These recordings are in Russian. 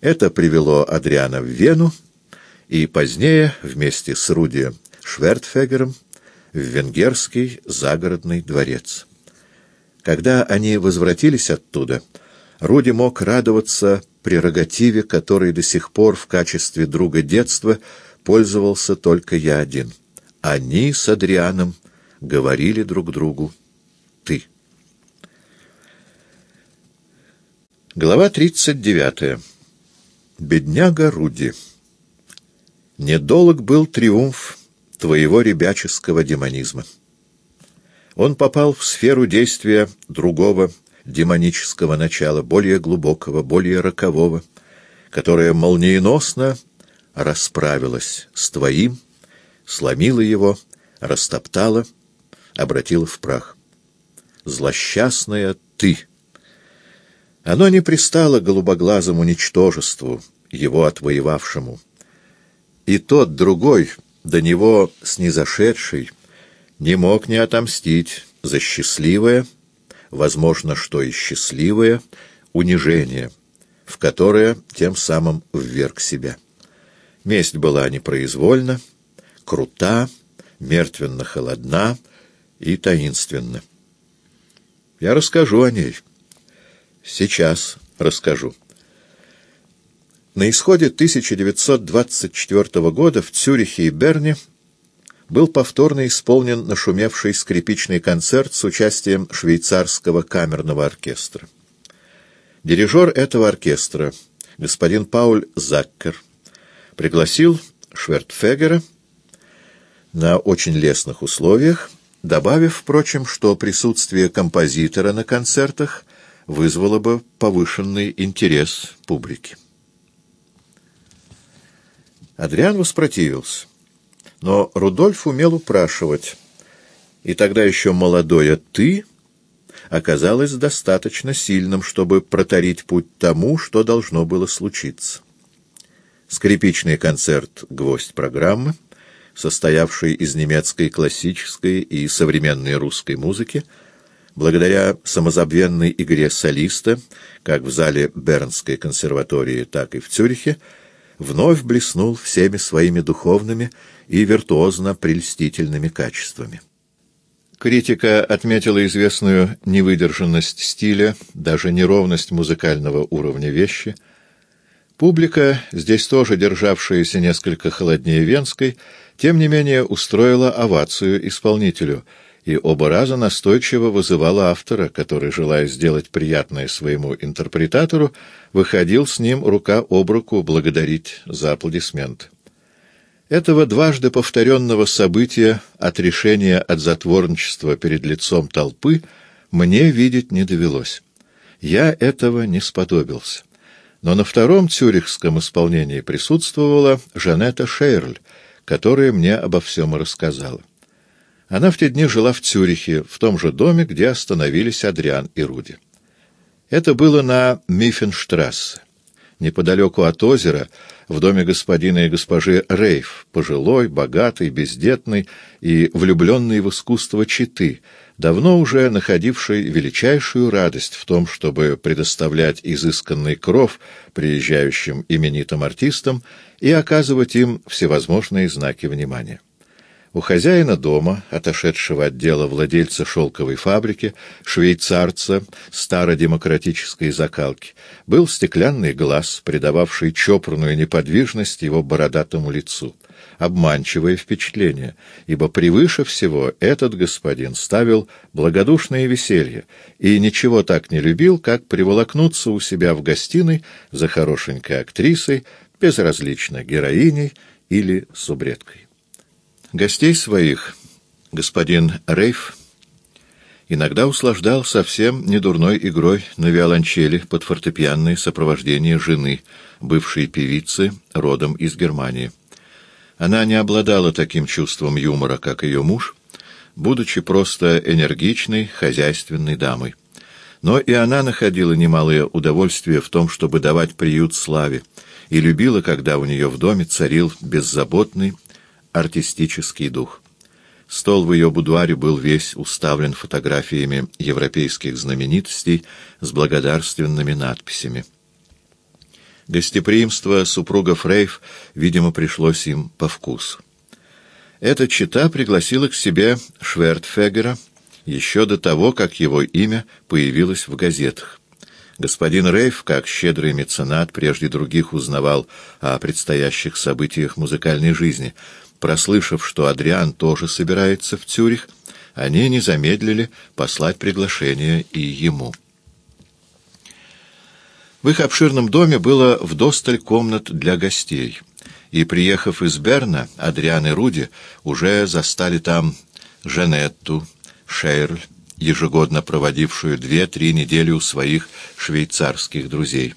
Это привело Адриана в Вену, и позднее, вместе с Руди Швертфегером, в венгерский загородный дворец. Когда они возвратились оттуда, Руди мог радоваться прерогативе, которой до сих пор в качестве друга детства пользовался только я один. Они с Адрианом говорили друг другу «ты». Глава 39. Бедняга Руди. Недолг был триумф твоего ребяческого демонизма. Он попал в сферу действия другого демонического начала, более глубокого, более рокового, которое молниеносно расправилось с твоим, сломило его, растоптало, обратило в прах. Злосчастная ты! Оно не пристало голубоглазому ничтожеству, его отвоевавшему. И тот другой, до него снизошедший, не мог не отомстить за счастливое, возможно, что и счастливое, унижение, в которое тем самым вверг себя. Месть была непроизвольна, крута, мертвенно-холодна и таинственна. Я расскажу о ней. Сейчас расскажу. На исходе 1924 года в Цюрихе и Берне был повторно исполнен нашумевший скрипичный концерт с участием швейцарского камерного оркестра. Дирижер этого оркестра, господин Пауль Заккер, пригласил Швертфегера на очень лестных условиях, добавив, впрочем, что присутствие композитора на концертах вызвало бы повышенный интерес публики. Адриан воспротивился. Но Рудольф умел упрашивать, и тогда еще молодое «ты» оказалось достаточно сильным, чтобы протарить путь тому, что должно было случиться. Скрипичный концерт «Гвоздь программы», состоявший из немецкой классической и современной русской музыки, благодаря самозабвенной игре солиста, как в зале Бернской консерватории, так и в Цюрихе, вновь блеснул всеми своими духовными и виртуозно-прельстительными качествами. Критика отметила известную невыдержанность стиля, даже неровность музыкального уровня вещи. Публика, здесь тоже державшаяся несколько холоднее венской, тем не менее устроила овацию исполнителю — и оба раза настойчиво вызывала автора, который, желая сделать приятное своему интерпретатору, выходил с ним рука об руку благодарить за аплодисменты. Этого дважды повторенного события, отрешения от затворничества перед лицом толпы, мне видеть не довелось. Я этого не сподобился. Но на втором цюрихском исполнении присутствовала Жанетта Шейрль, которая мне обо всем рассказала. Она в те дни жила в Цюрихе, в том же доме, где остановились Адриан и Руди. Это было на Миффенштрассе, неподалеку от озера, в доме господина и госпожи Рейф, пожилой, богатый, бездетный и влюбленный в искусство читы, давно уже находивший величайшую радость в том, чтобы предоставлять изысканный кров приезжающим именитым артистам и оказывать им всевозможные знаки внимания. У хозяина дома, отошедшего от дела владельца шелковой фабрики, швейцарца стародемократической закалки, был стеклянный глаз, придававший чопорную неподвижность его бородатому лицу. Обманчивое впечатление, ибо превыше всего этот господин ставил благодушное веселье и ничего так не любил, как приволокнуться у себя в гостиной за хорошенькой актрисой, безразлично героиней или субредкой. Гостей своих господин Рейф иногда услаждал совсем недурной игрой на виолончели под фортепианное сопровождение жены, бывшей певицы, родом из Германии. Она не обладала таким чувством юмора, как ее муж, будучи просто энергичной, хозяйственной дамой. Но и она находила немалое удовольствие в том, чтобы давать приют славе, и любила, когда у нее в доме царил беззаботный, артистический дух. Стол в ее будуаре был весь уставлен фотографиями европейских знаменитостей с благодарственными надписями. Гостеприимство супругов Рейф, видимо, пришлось им по вкусу. Эта чита пригласила к себе Швертфегера еще до того, как его имя появилось в газетах. Господин Рейф, как щедрый меценат, прежде других узнавал о предстоящих событиях музыкальной жизни. Прослышав, что Адриан тоже собирается в Цюрих, они не замедлили послать приглашение и ему. В их обширном доме было вдосталь комнат для гостей, и, приехав из Берна, Адриан и Руди уже застали там Женетту, Шейрль, ежегодно проводившую две-три недели у своих швейцарских друзей.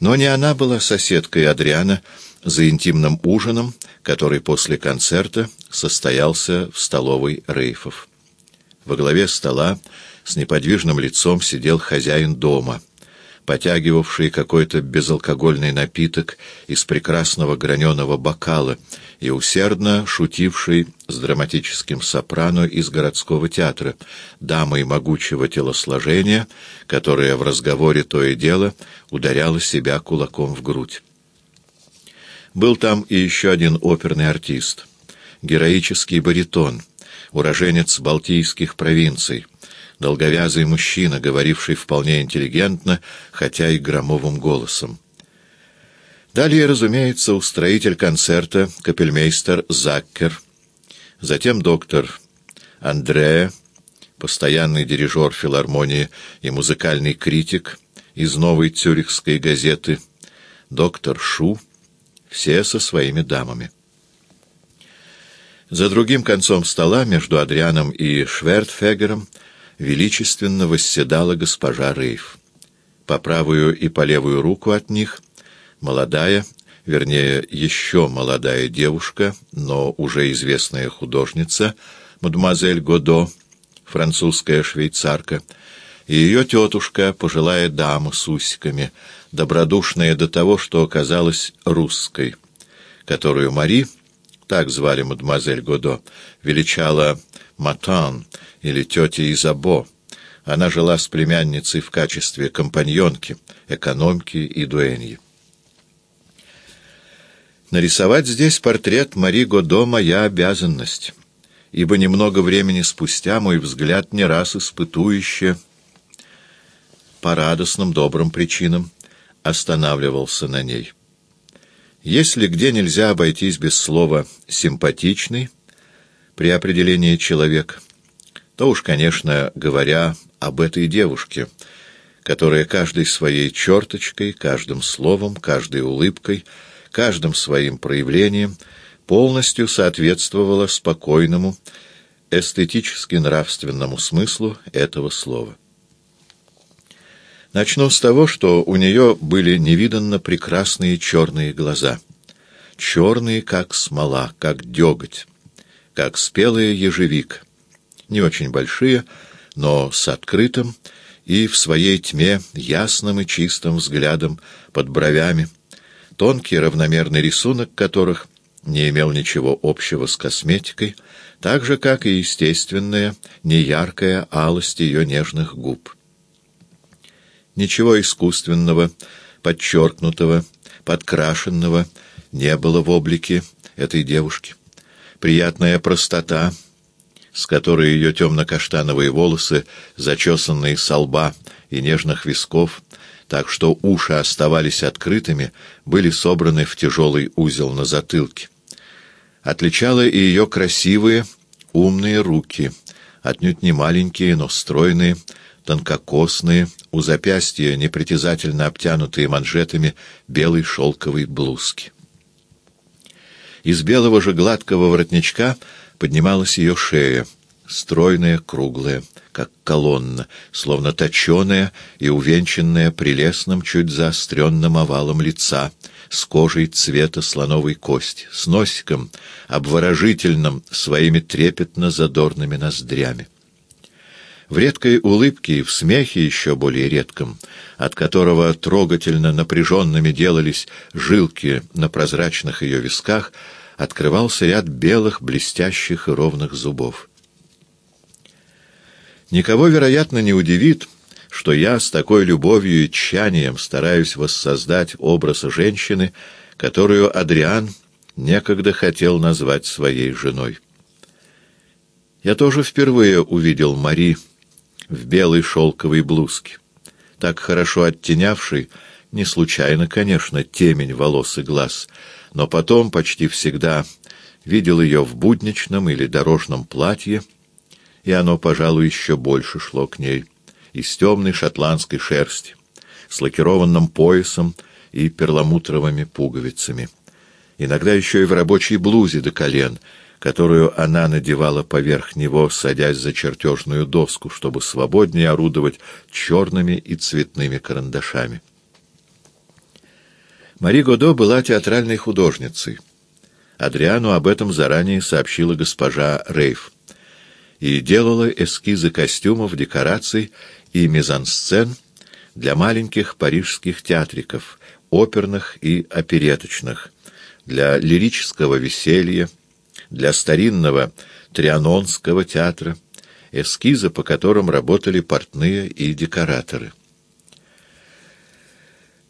Но не она была соседкой Адриана за интимным ужином, который после концерта состоялся в столовой Рейфов. Во главе стола с неподвижным лицом сидел хозяин дома — потягивавший какой-то безалкогольный напиток из прекрасного граненого бокала и усердно шутивший с драматическим сопрано из городского театра, дамой могучего телосложения, которая в разговоре то и дело ударяла себя кулаком в грудь. Был там и еще один оперный артист, героический баритон, уроженец Балтийских провинций, долговязый мужчина, говоривший вполне интеллигентно, хотя и громовым голосом. Далее, разумеется, устроитель концерта, капельмейстер Заккер, затем доктор Андреа, постоянный дирижер филармонии и музыкальный критик из новой цюрихской газеты, доктор Шу, все со своими дамами. За другим концом стола, между Адрианом и Швертфегером, величественно восседала госпожа Рейф. По правую и по левую руку от них молодая, вернее, еще молодая девушка, но уже известная художница, мадемуазель Годо, французская швейцарка, и ее тетушка, пожилая дама с усиками, добродушная до того, что оказалась русской, которую Мари, так звали мадемуазель Годо, величала Матан или тетя Изабо. Она жила с племянницей в качестве компаньонки, экономки и дуэньи. Нарисовать здесь портрет Мари Годо — моя обязанность, ибо немного времени спустя мой взгляд не раз испытующе, по радостным добрым причинам, останавливался на ней. Если где нельзя обойтись без слова «симпатичный», при определении человека, то уж, конечно, говоря об этой девушке, которая каждой своей черточкой, каждым словом, каждой улыбкой, каждым своим проявлением полностью соответствовала спокойному, эстетически-нравственному смыслу этого слова. Начну с того, что у нее были невиданно прекрасные черные глаза. Черные, как смола, как деготь как спелая ежевик, не очень большие, но с открытым и в своей тьме ясным и чистым взглядом под бровями, тонкий равномерный рисунок которых не имел ничего общего с косметикой, так же, как и естественная, неяркая алость ее нежных губ. Ничего искусственного, подчеркнутого, подкрашенного не было в облике этой девушки приятная простота, с которой ее темно-каштановые волосы, зачесанные со лба и нежных висков, так что уши оставались открытыми, были собраны в тяжелый узел на затылке. Отличало и ее красивые, умные руки, отнюдь не маленькие, но стройные, тонкокосные, у запястья непритязательно обтянутые манжетами белой шелковой блузки. Из белого же гладкого воротничка поднималась ее шея, стройная, круглая, как колонна, словно точеная и увенчанная прелестным, чуть заостренным овалом лица, с кожей цвета слоновой кости, с носиком, обворожительным своими трепетно-задорными ноздрями. В редкой улыбке и в смехе еще более редком, от которого трогательно напряженными делались жилки на прозрачных ее висках, открывался ряд белых, блестящих и ровных зубов. Никого, вероятно, не удивит, что я с такой любовью и тщанием стараюсь воссоздать образ женщины, которую Адриан некогда хотел назвать своей женой. Я тоже впервые увидел Мари в белой шелковой блузке, так хорошо оттенявшей, не случайно, конечно, темень волос и глаз, но потом почти всегда видел ее в будничном или дорожном платье, и оно, пожалуй, еще больше шло к ней, из темной шотландской шерсти, с лакированным поясом и перламутровыми пуговицами. Иногда еще и в рабочей блузе до колен, которую она надевала поверх него, садясь за чертежную доску, чтобы свободнее орудовать черными и цветными карандашами. Мари Годо была театральной художницей. Адриану об этом заранее сообщила госпожа Рейф и делала эскизы костюмов, декораций и мизансцен для маленьких парижских театриков, оперных и опереточных, для лирического веселья, для старинного трианонского театра, эскизы, по которым работали портные и декораторы.